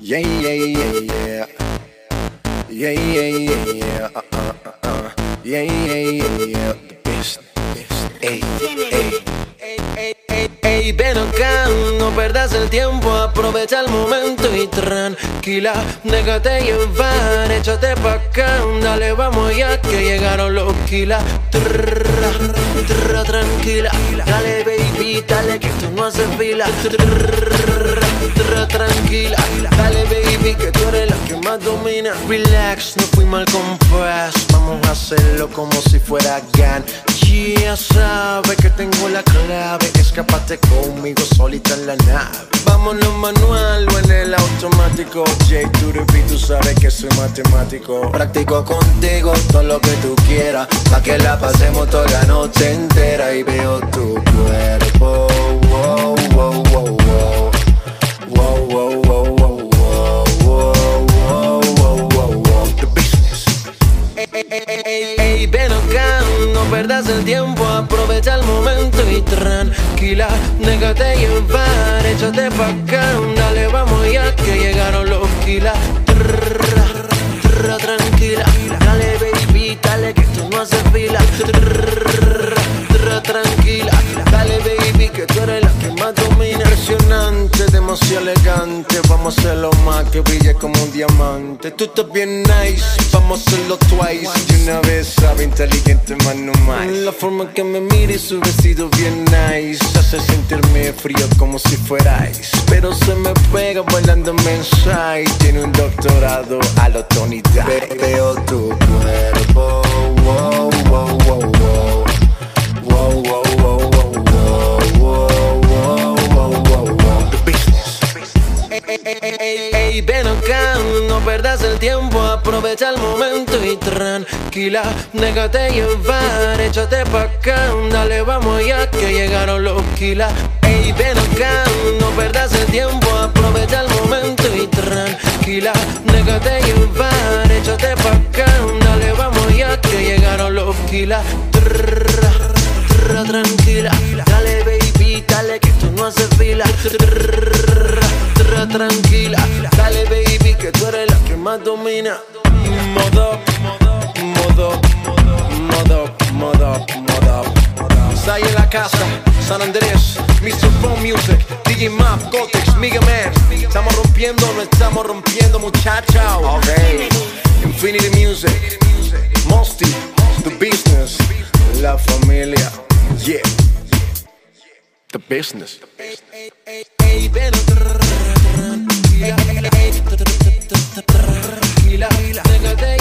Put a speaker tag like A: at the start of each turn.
A: Yeah, yeah, yeah, yeah. Yeah, yeah, yeah, yeah. Uh, uh, uh, uh. Yeah, yeah, yeah, yeah. The best, best. Ey, ey. Ey, ey, ey, ven acá, no perdas el tiempo, aprovecha el momento y tranquila, déjate llevar, échate pa' acá, dale, vamos ya que llegaron los kilas. Trrra, trrra, tranquila, dale baby, dale que tú no haces fila. Trrra, tranquila, dale baby que tú eres la que más domina. Relax, no fui mal compás, vamos a hacerlo como si fuera GAN. Ya sabes que tengo la clave, escapate conmigo solita en la nave. Vámonos manual o en el automático. J to the beat, tú sabes que soy matemático. Practico contigo todo lo que tú quieras, pa' que la pasemos toda la noche entera y veo tu cuerpo. No perdas el tiempo, aprovecha el momento y tranquila, déjate llevar, échate pa' acá, dale, vamos ya que llegaron los kilas. Tranquila, dale baby, dale que tú no haces fila. Tranquila, dale baby que tú eres la que más domina. Impresionante, demasiado elegante, vamos a hacerlo más que brille como un diamante. Tú estás bien nice, vamos a hacerlo twice. Una vez sabe inteligente, más no más. La forma que me mira y su vestido bien nice hace sentirme frío como si fuera ice. Pero se me pega bailando inside. Tiene un doctorado a lo Tony Dice. Veo tu cuerpo, ey, ven acá, no perdas el tiempo, aprovecha el momento y tranquila, déjate llevar, échate pa' acá, dale, vamos ya que llegaron los kilas. Ey, ven acá, no perdas el tiempo, aprovecha el momento y tranquila, déjate llevar, échate pa' acá, dale, vamos ya que llegaron los kilas. Más domina. Modo, modo, modo, modo, modo. Sai en la casa, San Andrés, Mr. Phone Music, DJ Map, Gotex, Mega Man. Estamos rompiendo, no estamos rompiendo, muchacha. Ok, Infinity Music, Mosty, The Business, La Familia, yeah. The Business. another day.